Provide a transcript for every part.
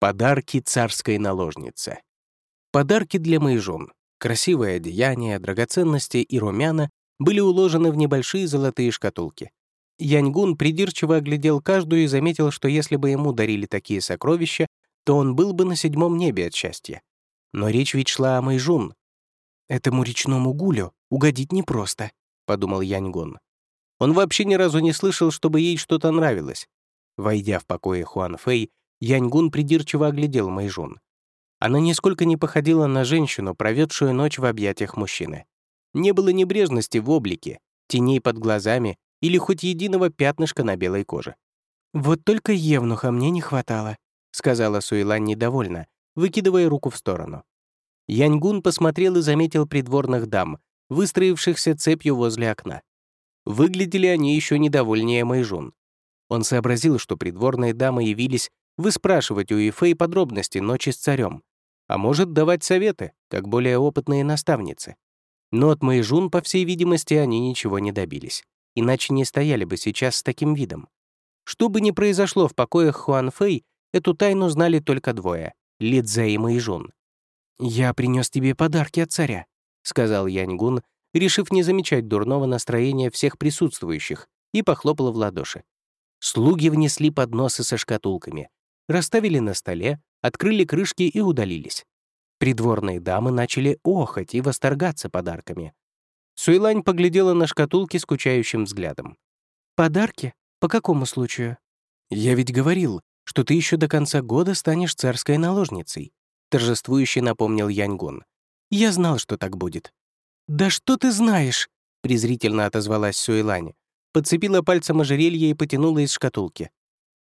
Подарки царской наложницы. Подарки для Мэйжун, красивое одеяние, драгоценности и румяна были уложены в небольшие золотые шкатулки. Яньгун придирчиво оглядел каждую и заметил, что если бы ему дарили такие сокровища, то он был бы на седьмом небе от счастья. Но речь ведь шла о Мэйжун. «Этому речному гулю угодить непросто», — подумал Яньгун. Он вообще ни разу не слышал, чтобы ей что-то нравилось. Войдя в покое Хуан Фэй, Яньгун придирчиво оглядел Мэйжун. Она нисколько не походила на женщину, проведшую ночь в объятиях мужчины. Не было небрежности в облике, теней под глазами или хоть единого пятнышка на белой коже. «Вот только Евнуха мне не хватало», — сказала Суэлань недовольно, выкидывая руку в сторону. Яньгун посмотрел и заметил придворных дам, выстроившихся цепью возле окна. Выглядели они еще недовольнее Мэйжун. Он сообразил, что придворные дамы явились выспрашивать у Ифэй подробности ночи с царем, а может давать советы, как более опытные наставницы. Но от Мэйжун, по всей видимости, они ничего не добились, иначе не стояли бы сейчас с таким видом. Что бы ни произошло в покоях Хуан Фэй, эту тайну знали только двое — Лидзе и Мэйжун. «Я принес тебе подарки от царя», — сказал Яньгун, решив не замечать дурного настроения всех присутствующих, и похлопал в ладоши. Слуги внесли подносы со шкатулками, расставили на столе, открыли крышки и удалились. Придворные дамы начали охать и восторгаться подарками. Суэлань поглядела на шкатулки скучающим взглядом. «Подарки? По какому случаю?» «Я ведь говорил, что ты еще до конца года станешь царской наложницей», торжествующе напомнил Яньгун. «Я знал, что так будет». «Да что ты знаешь?» презрительно отозвалась Суэлань, подцепила пальцем ожерелье и потянула из шкатулки.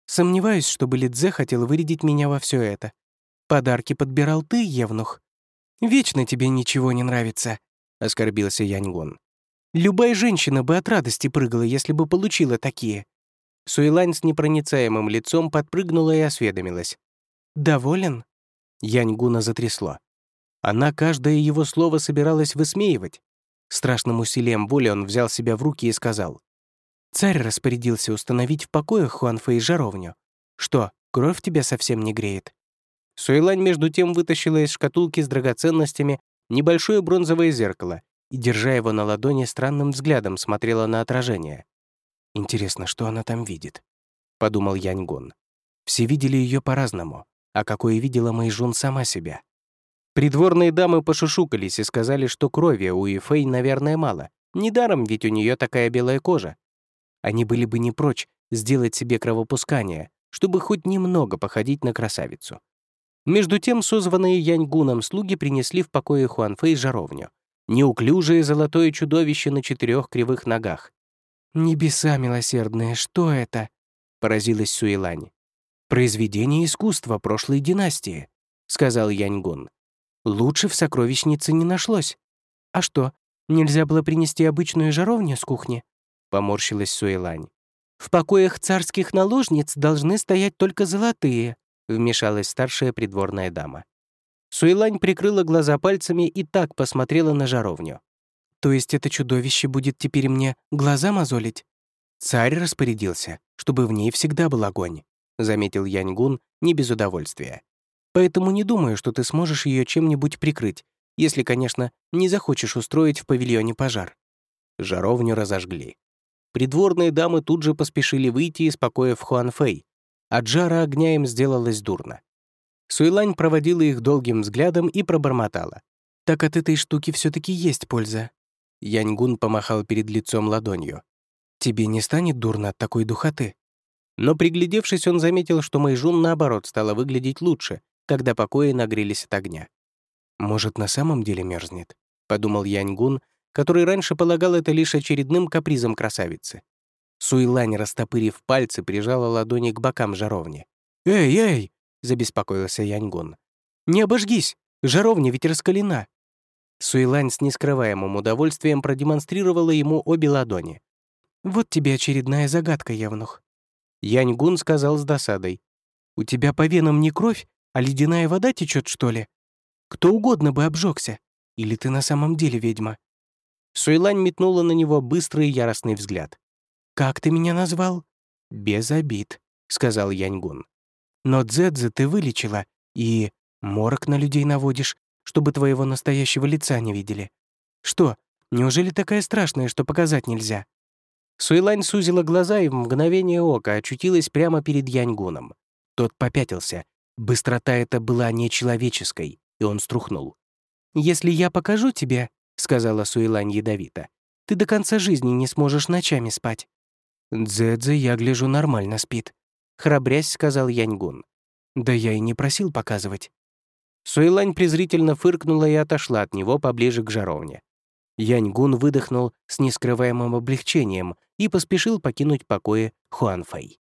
Сомневаюсь, чтобы Лидзе хотел вырядить меня во все это. Подарки подбирал ты, Евнух. Вечно тебе ничего не нравится, — оскорбился Яньгон. Любая женщина бы от радости прыгала, если бы получила такие. Суэлань с непроницаемым лицом подпрыгнула и осведомилась. «Доволен?» Яньгуна затрясло. Она каждое его слово собиралась высмеивать. Страшным усилием воли он взял себя в руки и сказал. Царь распорядился установить в покоях Хуанфэй жаровню. Что, кровь тебя совсем не греет?» Суэлань между тем вытащила из шкатулки с драгоценностями небольшое бронзовое зеркало и, держа его на ладони, странным взглядом смотрела на отражение. «Интересно, что она там видит?» — подумал Яньгон. Все видели ее по-разному, а какое видела Мэйжун сама себя. Придворные дамы пошушукались и сказали, что крови у Ифэй, наверное, мало. Недаром ведь у нее такая белая кожа. Они были бы не прочь сделать себе кровопускание, чтобы хоть немного походить на красавицу. Между тем, созванные Яньгуном слуги принесли в покое Хуанфэй жаровню. Неуклюжее золотое чудовище на четырех кривых ногах. «Небеса милосердные, что это?» — поразилась Суэлань. «Произведение искусства прошлой династии», — сказал Яньгун. «Лучше в сокровищнице не нашлось. А что, нельзя было принести обычную жаровню с кухни?» Поморщилась Суэлань. «В покоях царских наложниц должны стоять только золотые», вмешалась старшая придворная дама. Суэлань прикрыла глаза пальцами и так посмотрела на жаровню. «То есть это чудовище будет теперь мне глаза мозолить?» «Царь распорядился, чтобы в ней всегда был огонь», заметил Яньгун не без удовольствия. «Поэтому не думаю, что ты сможешь ее чем-нибудь прикрыть, если, конечно, не захочешь устроить в павильоне пожар». Жаровню разожгли. Придворные дамы тут же поспешили выйти из покоя в Хуанфэй. От жара огня им сделалось дурно. Суэлань проводила их долгим взглядом и пробормотала. «Так от этой штуки все таки есть польза». Яньгун помахал перед лицом ладонью. «Тебе не станет дурно от такой духоты?» Но приглядевшись, он заметил, что Мэйжун, наоборот, стала выглядеть лучше, когда покои нагрелись от огня. «Может, на самом деле мерзнет?» — подумал Яньгун, который раньше полагал это лишь очередным капризом красавицы. Суйлань, растопырив пальцы, прижала ладони к бокам жаровни. «Эй, эй!» — забеспокоился Яньгун. «Не обожгись! Жаровня ведь раскалена!» Суйлань с нескрываемым удовольствием продемонстрировала ему обе ладони. «Вот тебе очередная загадка, Евнух». Яньгун сказал с досадой. «У тебя по венам не кровь, а ледяная вода течет, что ли? Кто угодно бы обжегся. Или ты на самом деле ведьма?» Суэлань метнула на него быстрый яростный взгляд. «Как ты меня назвал?» «Без обид», — сказал Яньгун. Но Дзэдзе ты вылечила и морок на людей наводишь, чтобы твоего настоящего лица не видели. Что, неужели такая страшная, что показать нельзя?» Суэлань сузила глаза и в мгновение ока очутилась прямо перед Яньгуном. Тот попятился. Быстрота эта была нечеловеческой, и он струхнул. «Если я покажу тебе», — сказала Суэлань ядовито, «ты до конца жизни не сможешь ночами спать». «Дзэдзе, я гляжу, нормально спит», — храбрясь сказал Яньгун. «Да я и не просил показывать». Суэлань презрительно фыркнула и отошла от него поближе к жаровне. Яньгун выдохнул с нескрываемым облегчением и поспешил покинуть покои Хуанфэй.